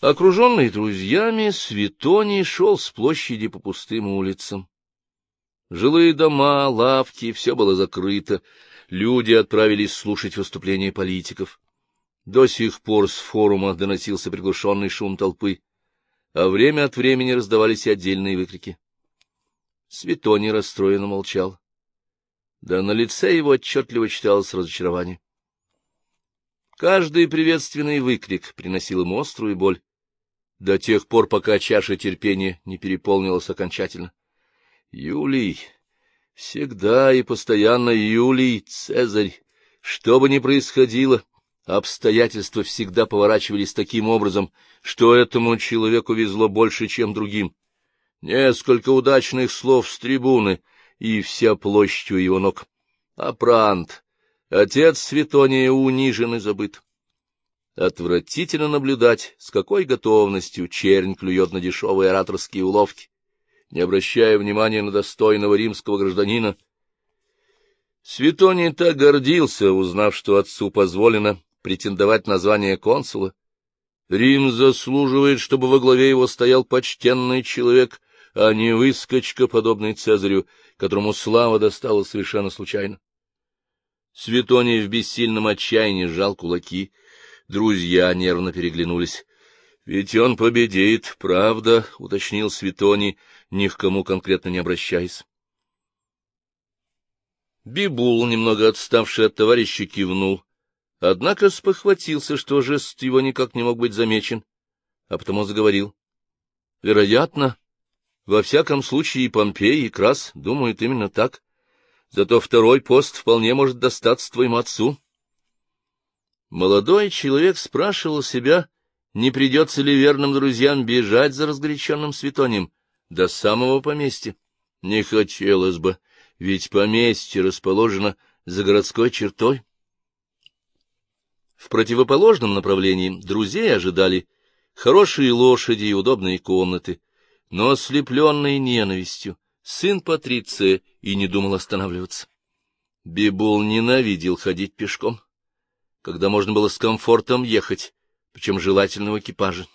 Окруженный друзьями, Светоний шел с площади по пустым улицам. Жилые дома, лавки — все было закрыто. Люди отправились слушать выступления политиков. До сих пор с форума доносился приглушенный шум толпы, а время от времени раздавались и отдельные выкрики. Светоний расстроенно молчал. Да на лице его отчетливо читалось разочарование. Каждый приветственный выкрик приносил ему острую боль, до тех пор, пока чаша терпения не переполнилась окончательно. Юлий, всегда и постоянно Юлий, Цезарь, что бы ни происходило, обстоятельства всегда поворачивались таким образом, что этому человеку везло больше, чем другим. Несколько удачных слов с трибуны, и вся площадь у его ног. А Прант, Отец Светония унижен и забыт. Отвратительно наблюдать, с какой готовностью чернь клюет на дешевые ораторские уловки, не обращая внимания на достойного римского гражданина. Светоний так гордился, узнав, что отцу позволено претендовать на звание консула. Рим заслуживает, чтобы во главе его стоял почтенный человек, а не выскочка, подобный Цезарю, которому слава досталась совершенно случайно. Светоний в бессильном отчаянии сжал кулаки. Друзья нервно переглянулись. — Ведь он победит, правда, — уточнил Светоний, ни к кому конкретно не обращаясь. Бибул, немного отставший от товарища, кивнул, однако спохватился, что жест его никак не мог быть замечен, а потому заговорил. — Вероятно, во всяком случае и Помпей, и Крас думают именно так. Зато второй пост вполне может достаться твоему отцу. Молодой человек спрашивал себя, не придется ли верным друзьям бежать за разгоряченным Светонием до самого поместья. Не хотелось бы, ведь поместье расположено за городской чертой. В противоположном направлении друзей ожидали хорошие лошади и удобные комнаты, но ослепленные ненавистью сын Патриция и не думал останавливаться. Бибул ненавидел ходить пешком, когда можно было с комфортом ехать, причем желательно в экипаже.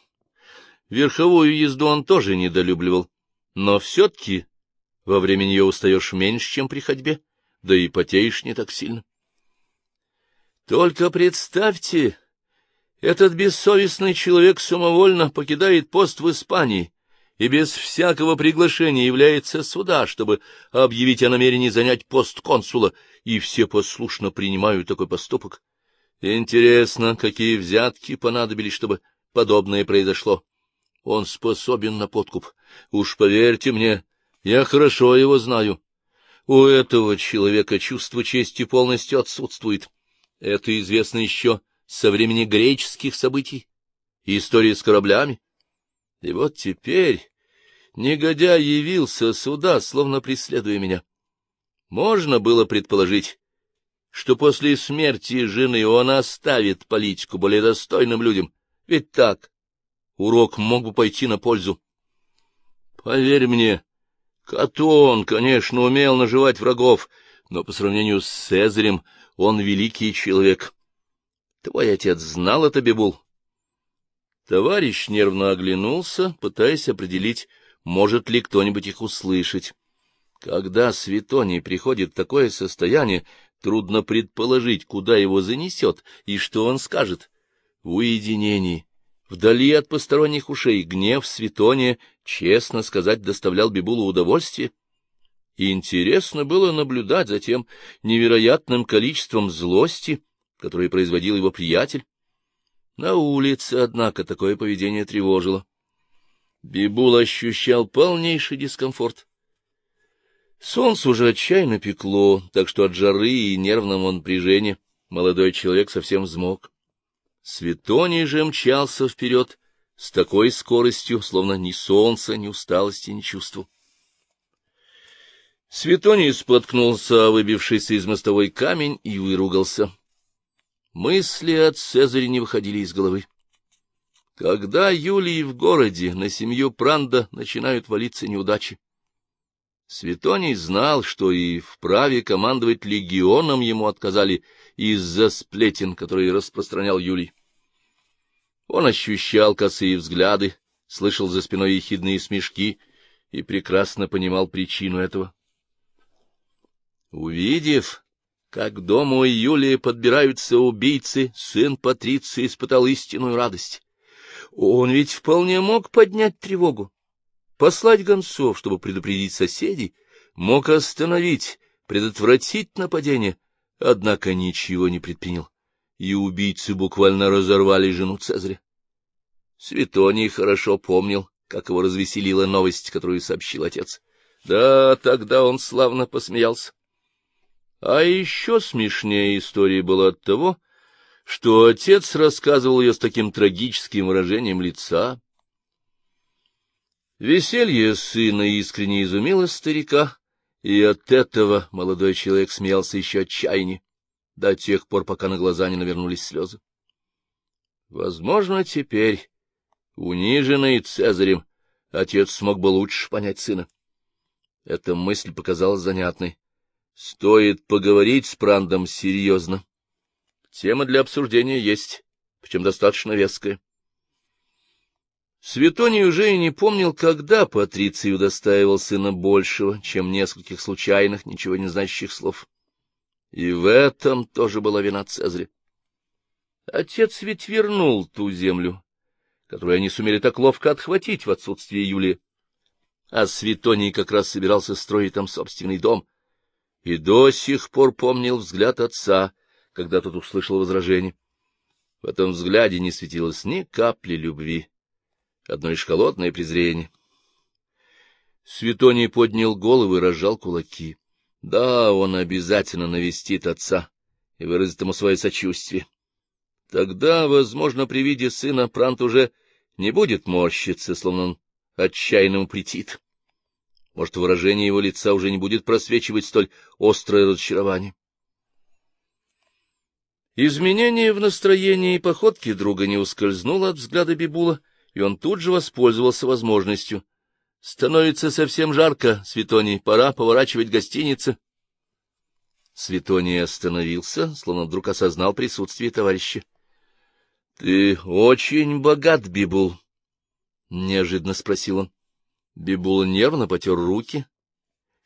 Верховую езду он тоже недолюбливал, но все-таки во время нее устаешь меньше, чем при ходьбе, да и потеешь не так сильно. Только представьте, этот бессовестный человек самовольно покидает пост в Испании, и без всякого приглашения является сюда, чтобы объявить о намерении занять пост консула, и все послушно принимают такой поступок. Интересно, какие взятки понадобились, чтобы подобное произошло. Он способен на подкуп. Уж поверьте мне, я хорошо его знаю. У этого человека чувство чести полностью отсутствует. Это известно еще со времени греческих событий и истории с кораблями. И вот теперь негодяй явился сюда, словно преследуя меня. Можно было предположить, что после смерти жены он оставит политику более достойным людям. Ведь так, урок мог бы пойти на пользу. Поверь мне, Катон, конечно, умел наживать врагов, но по сравнению с Цезарем он великий человек. Твой отец знал это, Бебул? Товарищ нервно оглянулся, пытаясь определить, может ли кто-нибудь их услышать. Когда Светоний приходит в такое состояние, трудно предположить, куда его занесет и что он скажет. В уединении, вдали от посторонних ушей, гнев Светония, честно сказать, доставлял Бибулу удовольствие. И интересно было наблюдать за тем невероятным количеством злости, которое производил его приятель. На улице, однако, такое поведение тревожило. Бибул ощущал полнейший дискомфорт. Солнце уже отчаянно пекло, так что от жары и нервного напряжения молодой человек совсем взмок. Светоний же мчался вперед с такой скоростью, словно ни солнца, ни усталости не чувствовал. Светоний споткнулся, выбившийся из мостовой камень, и выругался. Мысли от Цезаря не выходили из головы. Когда Юлии в городе на семью Пранда начинают валиться неудачи? Светоний знал, что и вправе командовать легионом ему отказали из-за сплетен, которые распространял Юлий. Он ощущал косые взгляды, слышал за спиной ехидные смешки и прекрасно понимал причину этого. Увидев, как к дому Юлии подбираются убийцы, сын Патриции испытал истинную радость. Он ведь вполне мог поднять тревогу, послать гонцов, чтобы предупредить соседей, мог остановить, предотвратить нападение, однако ничего не предпринял, и убийцы буквально разорвали жену Цезаря. Светоний хорошо помнил, как его развеселила новость, которую сообщил отец. Да, тогда он славно посмеялся. А еще смешнее история была от того, что отец рассказывал ее с таким трагическим выражением лица. Веселье сына искренне изумило старика, и от этого молодой человек смеялся еще отчаяннее, до тех пор, пока на глаза не навернулись слезы. Возможно, теперь, униженный Цезарем, отец смог бы лучше понять сына. Эта мысль показалась занятной. Стоит поговорить с Прандом серьезно. Тема для обсуждения есть, причем достаточно веская. Светоний уже и не помнил, когда Патриций удостаивал сына большего, чем нескольких случайных, ничего не значащих слов. И в этом тоже была вина Цезаря. Отец ведь вернул ту землю, которую они сумели так ловко отхватить в отсутствие Юлии. А Светоний как раз собирался строить там собственный дом, и до сих пор помнил взгляд отца, когда тот услышал возражение. В этом взгляде не светилось ни капли любви, одно лишь холодное презрение. Светоний поднял голову и разжал кулаки. Да, он обязательно навестит отца и выразит ему свое сочувствие. Тогда, возможно, при виде сына Прант уже не будет морщиться, словно он отчаянно ему претит. Может, выражение его лица уже не будет просвечивать столь острое разочарование. Изменение в настроении и походке друга не ускользнуло от взгляда Бибула, и он тут же воспользовался возможностью. — Становится совсем жарко, Светоний, пора поворачивать гостиницы. Светоний остановился, словно вдруг осознал присутствие товарища. — Ты очень богат, Бибул, — неожиданно спросил он. Бибул нервно потер руки,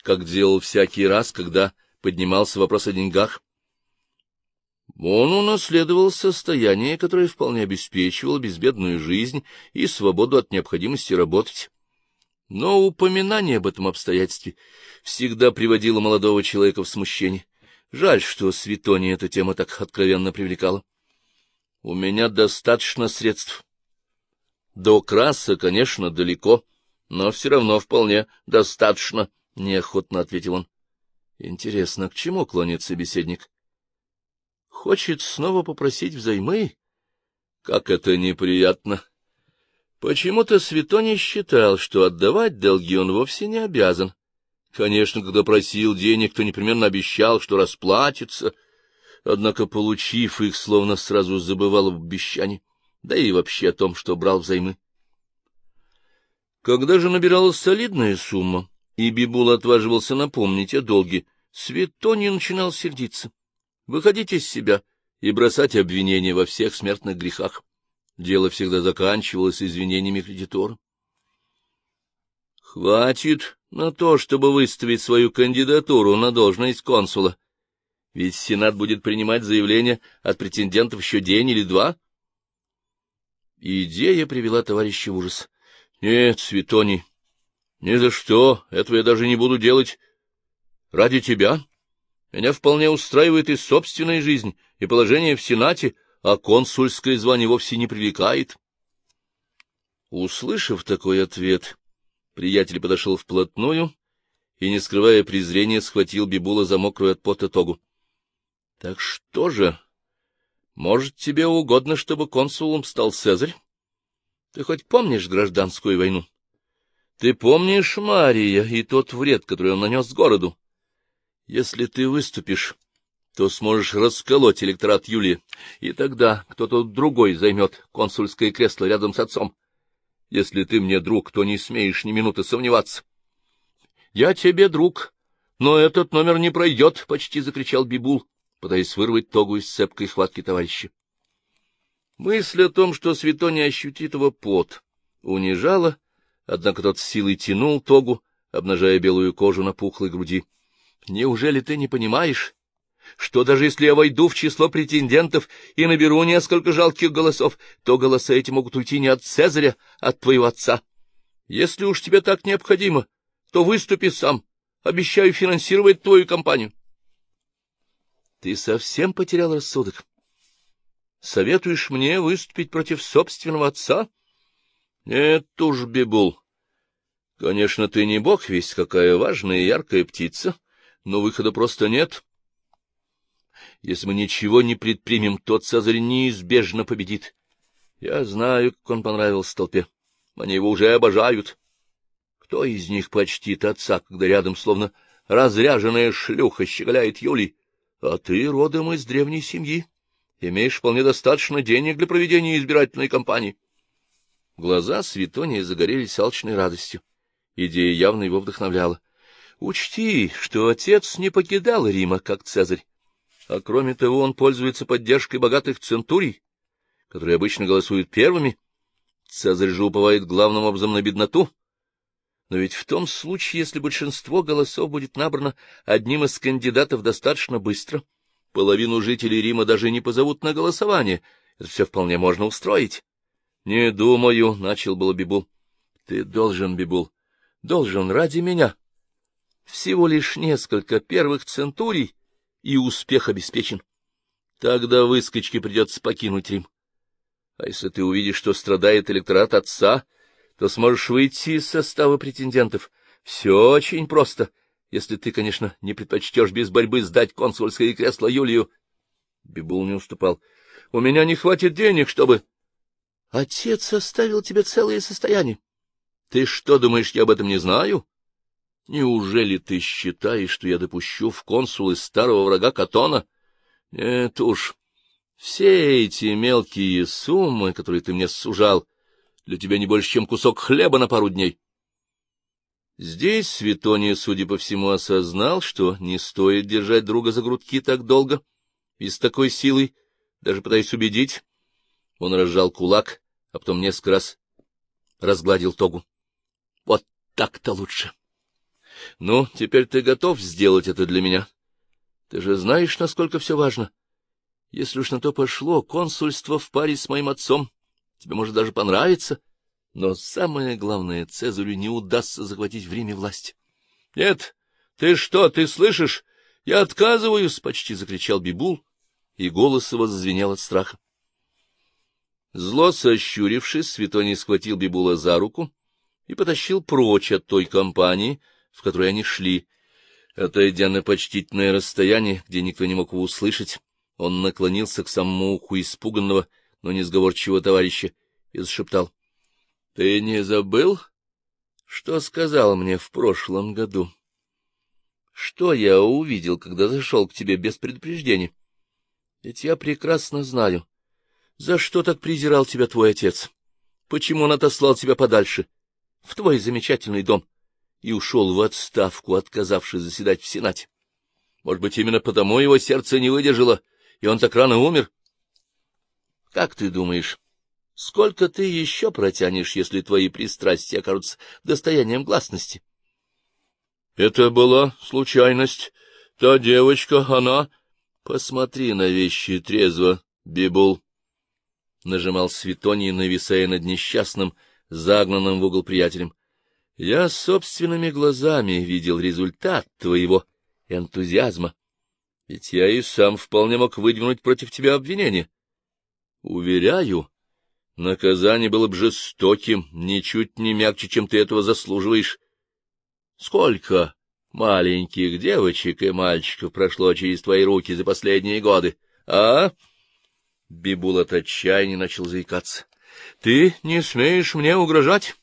как делал всякий раз, когда поднимался вопрос о деньгах. Он унаследовал состояние, которое вполне обеспечивало безбедную жизнь и свободу от необходимости работать. Но упоминание об этом обстоятельстве всегда приводило молодого человека в смущение. Жаль, что Светоне эта тема так откровенно привлекала. У меня достаточно средств. До краса, конечно, далеко, но все равно вполне достаточно, — неохотно ответил он. Интересно, к чему клонит собеседник? Хочет снова попросить взаймы? Как это неприятно! Почему-то Светоний считал, что отдавать долги он вовсе не обязан. Конечно, когда просил денег, то непременно обещал, что расплатится, однако, получив их, словно сразу забывал об обещании, да и вообще о том, что брал взаймы. Когда же набиралась солидная сумма, и Бибул отваживался напомнить о долге, Светоний начинал сердиться выходить из себя и бросать обвинения во всех смертных грехах. Дело всегда заканчивалось извинениями кредитора. Хватит на то, чтобы выставить свою кандидатуру на должность консула. Ведь Сенат будет принимать заявления от претендентов еще день или два. Идея привела товарища в ужас. — Нет, Светоний, ни за что, этого я даже не буду делать. Ради тебя. Меня вполне устраивает и собственная жизнь, и положение в Сенате, а консульское звание вовсе не привлекает. Услышав такой ответ, приятель подошел вплотную и, не скрывая презрения, схватил Бибула за мокрую от пота тогу. — Так что же? Может, тебе угодно, чтобы консулом стал Цезарь? Ты хоть помнишь гражданскую войну? Ты помнишь Мария и тот вред, который он нанес городу? Если ты выступишь, то сможешь расколоть электорат Юлии, и тогда кто-то другой займет консульское кресло рядом с отцом. Если ты мне друг, то не смеешь ни минуты сомневаться. — Я тебе друг, но этот номер не пройдет, — почти закричал Бибул, пытаясь вырвать тогу из цепкой хватки товарища. Мысль о том, что Светония ощутит его пот, унижала, однако тот силой тянул тогу, обнажая белую кожу на пухлой груди. — Неужели ты не понимаешь, что даже если я войду в число претендентов и наберу несколько жалких голосов, то голоса эти могут уйти не от Цезаря, а от твоего отца? Если уж тебе так необходимо, то выступи сам. Обещаю финансировать твою кампанию. Ты совсем потерял рассудок. Советуешь мне выступить против собственного отца? Нет уж, Бибул. Конечно, ты не бог весть, какая важная и яркая птица, но выхода просто нет. Если мы ничего не предпримем, то Цезарь неизбежно победит. Я знаю, как он понравился толпе. Они его уже обожают. Кто из них почтит отца, когда рядом словно разряженная шлюха щеголяет Юлий? А ты родом из древней семьи, имеешь вполне достаточно денег для проведения избирательной кампании. Глаза Светония загорелись алчной радостью. Идея явно его вдохновляла. Учти, что отец не покидал Рима, как Цезарь. А кроме того, он пользуется поддержкой богатых центурий, которые обычно голосуют первыми. Цезарь же уповает главным образом на бедноту, но ведь в том случае, если большинство голосов будет набрано одним из кандидатов достаточно быстро, половину жителей Рима даже не позовут на голосование. Это все вполне можно устроить. — Не думаю, — начал было Бибул. — Ты должен, Бибул, должен ради меня. Всего лишь несколько первых центурий, и успех обеспечен. Тогда выскочке придется покинуть Рим. А если ты увидишь, что страдает электорат отца, то сможешь выйти из состава претендентов. Все очень просто, если ты, конечно, не предпочтешь без борьбы сдать консульское кресло Юлию. Бибул не уступал. — У меня не хватит денег, чтобы... — Отец оставил тебе целое состояние. Ты что, думаешь, я об этом не знаю? Неужели ты считаешь, что я допущу в консулы старого врага Катона? Нет уж, все эти мелкие суммы, которые ты мне сужал, для тебя не больше, чем кусок хлеба на пару дней. Здесь Светония, судя по всему, осознал, что не стоит держать друга за грудки так долго и с такой силой, даже пытаясь убедить. Он разжал кулак, а потом несколько раз разгладил тогу. Вот так-то лучше. Ну, теперь ты готов сделать это для меня? Ты же знаешь, насколько все важно. Если уж на то пошло, консульство в паре с моим отцом тебе может даже понравиться, но самое главное, Цезарю не удастся захватить в Риме власть. — Нет, ты что, ты слышишь? Я отказываюсь! — почти закричал Бибул, и голос его зазвенел от страха. Зло сощурившись, Светоний схватил Бибула за руку и потащил прочь от той компании, в которой они шли. Отойдя на почтительное расстояние, где никто не мог его услышать, он наклонился к самому уху испуганного, но несговорчивого товарища и зашептал. — Ты не забыл, что сказал мне в прошлом году? Что я увидел, когда зашел к тебе без предупреждения? Ведь я прекрасно знаю, за что так презирал тебя твой отец, почему он отослал тебя подальше, в твой замечательный дом, и ушел в отставку, отказавшись заседать в Сенате. Может быть, именно потому его сердце не выдержало, — и он так рано умер? Как ты думаешь, сколько ты еще протянешь, если твои пристрастия окажутся достоянием гласности? Это была случайность. Та девочка, она... Посмотри на вещи трезво, Бибул. Нажимал Светоний, нависая над несчастным, загнанным в угол приятелем. Я собственными глазами видел результат твоего энтузиазма. Ведь я и сам вполне мог выдвинуть против тебя обвинение. Уверяю, наказание было бы жестоким, ничуть не мягче, чем ты этого заслуживаешь. Сколько маленьких девочек и мальчиков прошло через твои руки за последние годы, а? Бибул от отчаяния начал заикаться. — Ты не смеешь мне угрожать?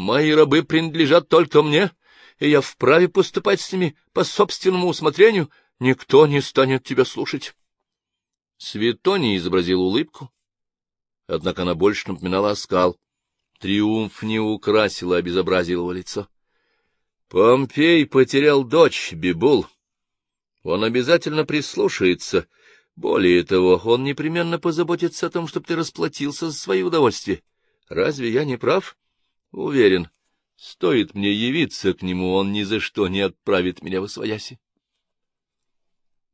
Мои рабы принадлежат только мне, и я вправе поступать с ними по собственному усмотрению, Никто не станет тебя слушать. Светоний изобразил улыбку, однако она больше напоминала оскал. Триумф не украсил, а обезобразил его лицо. Помпей потерял дочь, Бибул. Он обязательно прислушается, Более того, он непременно позаботится о том, чтобы ты расплатился за свои удовольствия. Разве я не прав? Уверен, стоит мне явиться к нему, он ни за что не отправит меня в освояси.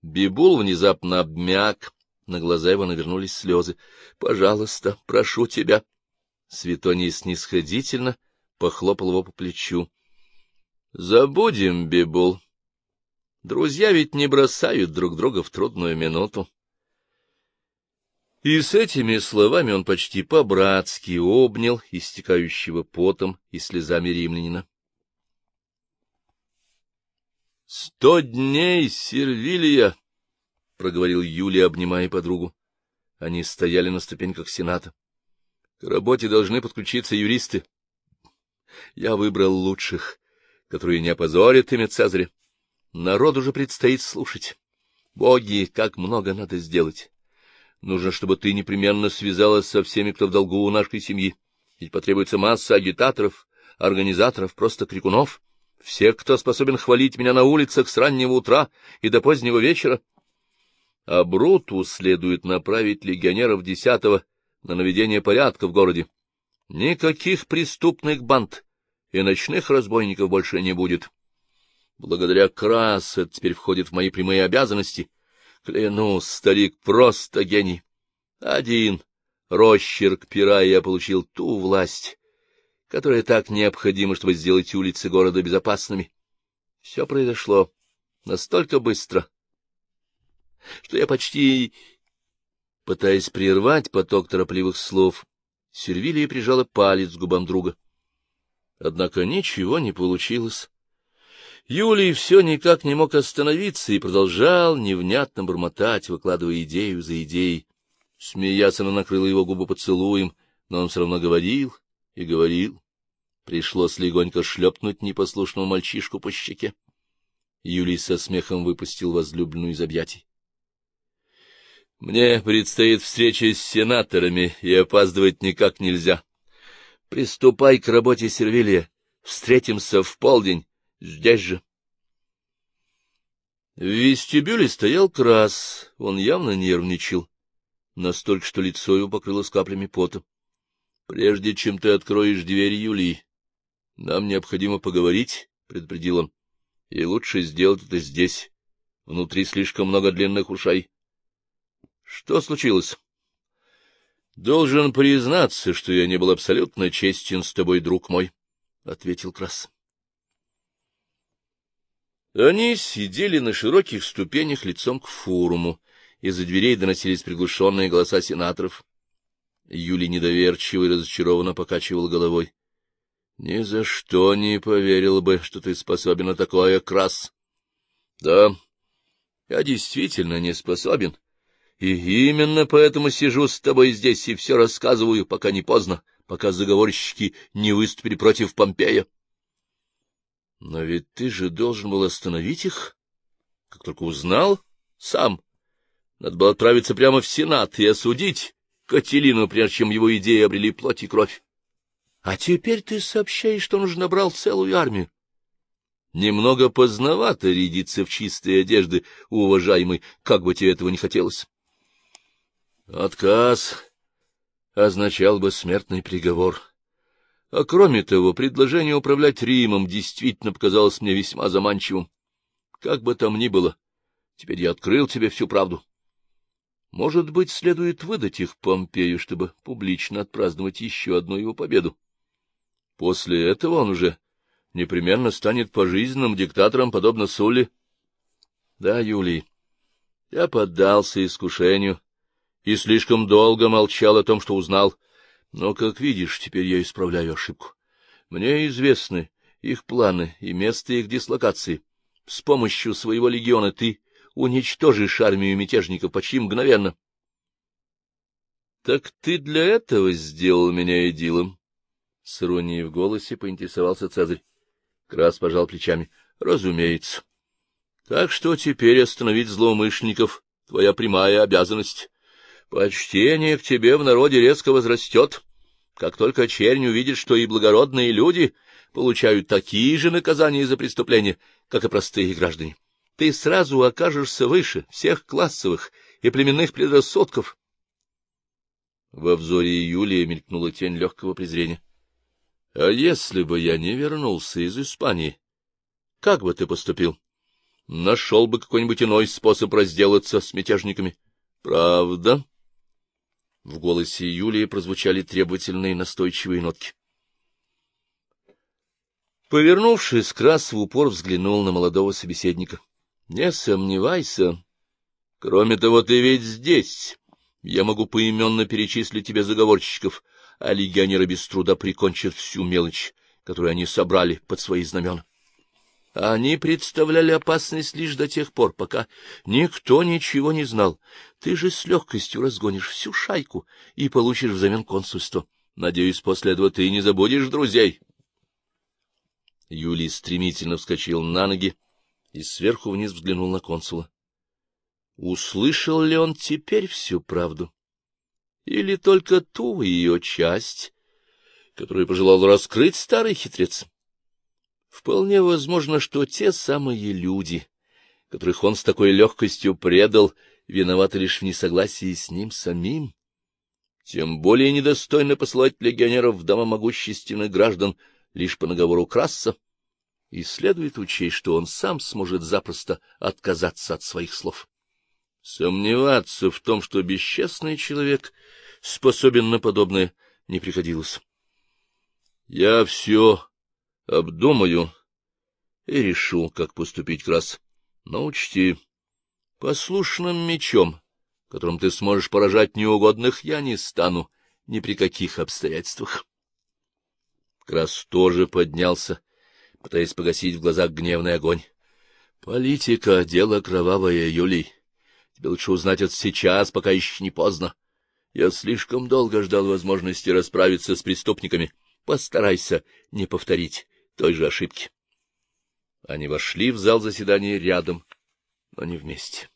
Бибул внезапно обмяк, на глаза его навернулись слезы. — Пожалуйста, прошу тебя. Светоний снисходительно похлопал его по плечу. — Забудем, Бибул. Друзья ведь не бросают друг друга в трудную минуту. И с этими словами он почти по-братски обнял истекающего потом и слезами римлянина. — Сто дней, Сервилия! — проговорил Юлия, обнимая подругу. Они стояли на ступеньках Сената. — К работе должны подключиться юристы. Я выбрал лучших, которые не опозорят имя Цезаря. Народу же предстоит слушать. Боги, как много надо сделать! Нужно, чтобы ты непременно связалась со всеми, кто в долгу у нашей семьи. Ведь потребуется масса агитаторов, организаторов, просто крикунов, всех, кто способен хвалить меня на улицах с раннего утра и до позднего вечера. А Бруту следует направить легионеров десятого на наведение порядка в городе. Никаких преступных банд и ночных разбойников больше не будет. Благодаря Крас это теперь входит в мои прямые обязанности. Клянусь, старик просто гений. Один росчерк пера, я получил ту власть, которая так необходима, чтобы сделать улицы города безопасными. Все произошло настолько быстро, что я почти... Пытаясь прервать поток торопливых слов, Сервилия прижала палец к губам друга. Однако ничего не получилось. Юлий все никак не мог остановиться и продолжал невнятно бормотать, выкладывая идею за идеей. Смеясь, она накрыла его губы поцелуем, но он все равно говорил и говорил. Пришлось легонько шлепнуть непослушного мальчишку по щеке. Юлий со смехом выпустил возлюбленную из объятий. — Мне предстоит встреча с сенаторами, и опаздывать никак нельзя. Приступай к работе, Сервилия. Встретимся в полдень. Здесь же. В вестибюле стоял Крас, он явно нервничал, настолько, что лицо его покрылось каплями пота. — Прежде чем ты откроешь дверь Юлии, нам необходимо поговорить, — предупредил он, — и лучше сделать это здесь. Внутри слишком много длинных ушей. — Что случилось? — Должен признаться, что я не был абсолютно честен с тобой, друг мой, — ответил Крас. Они сидели на широких ступенях лицом к форуму. Из-за дверей доносились приглушенные голоса сенаторов. Юлий недоверчиво и разочарованно покачивал головой. — Ни за что не поверил бы, что ты способен на такое, Крас. — Да, я действительно не способен. И именно поэтому сижу с тобой здесь и все рассказываю, пока не поздно, пока заговорщики не выступили против Помпея. Но ведь ты же должен был остановить их, как только узнал сам. Надо было отправиться прямо в Сенат и осудить Кателину, прежде чем его идеи обрели плоть и кровь. А теперь ты сообщаешь, что он уже набрал целую армию. Немного поздновато рядиться в чистые одежды, уважаемый, как бы тебе этого не хотелось. Отказ означал бы смертный приговор. А кроме того, предложение управлять Римом действительно показалось мне весьма заманчивым. Как бы там ни было, теперь я открыл тебе всю правду. Может быть, следует выдать их Помпею, чтобы публично отпраздновать еще одну его победу. После этого он уже непременно станет пожизненным диктатором, подобно Сулли. Да, Юлий, я поддался искушению и слишком долго молчал о том, что узнал — но, как видишь, теперь я исправляю ошибку. Мне известны их планы и место их дислокации. С помощью своего легиона ты уничтожишь армию мятежников почти мгновенно. — Так ты для этого сделал меня идилом? С иронией в голосе поинтересовался Цезарь. Крас пожал плечами. — Разумеется. Так что теперь остановить злоумышленников — твоя прямая обязанность. Почтение к тебе в народе резко возрастет. Как только чернь увидит, что и благородные люди получают такие же наказания за преступления, как и простые граждане, ты сразу окажешься выше всех классовых и племенных предрассудков. Во взоре Юлия мелькнула тень легкого презрения. — А если бы я не вернулся из Испании, как бы ты поступил? Нашел бы какой-нибудь иной способ разделаться с мятежниками. — Правда? В голосе Юлии прозвучали требовательные настойчивые нотки. Повернувшись, Крас в упор взглянул на молодого собеседника. — Не сомневайся. Кроме того, ты ведь здесь. Я могу поименно перечислить тебе заговорщиков, а легионеры без труда прикончат всю мелочь, которую они собрали под свои знамена. Они представляли опасность лишь до тех пор, пока никто ничего не знал. Ты же с легкостью разгонишь всю шайку и получишь взамен консульство. Надеюсь, после этого ты не забудешь друзей. Юлий стремительно вскочил на ноги и сверху вниз взглянул на консула. Услышал ли он теперь всю правду? Или только ту ее часть, которую пожелал раскрыть старый хитрец? Вполне возможно, что те самые люди, которых он с такой легкостью предал, виноваты лишь в несогласии с ним самим. Тем более недостойно посылать легионеров в дома могущественных граждан лишь по наговору Краса, и следует учесть, что он сам сможет запросто отказаться от своих слов. Сомневаться в том, что бесчестный человек способен на подобное, не приходилось. — Я все обдумаю и решу, как поступить, Крас. Но учти, послушным мечом, которым ты сможешь поражать неугодных, я не стану ни при каких обстоятельствах. Крас тоже поднялся, пытаясь погасить в глазах гневный огонь. — Политика — дело кровавое, Юлий. Тебе лучше узнать это сейчас, пока еще не поздно. Я слишком долго ждал возможности расправиться с преступниками. Постарайся не повторить той же ошибки. Они вошли в зал заседания рядом, но не вместе.